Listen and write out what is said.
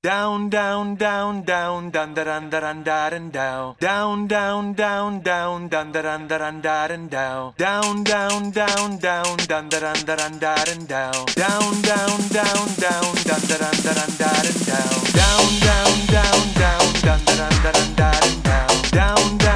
Down, down, down, down, dun da dun da dun da dun down. Down, down, down, down, dun da dun da dun da dun down. Down, down, down, down, dun da dun da dun da dun down. Down, down, down, down, dun da dun da dun da dun down. Down, down, down, down, dun da dun da dun da dun down. Down,